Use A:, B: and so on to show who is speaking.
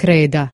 A: kreda.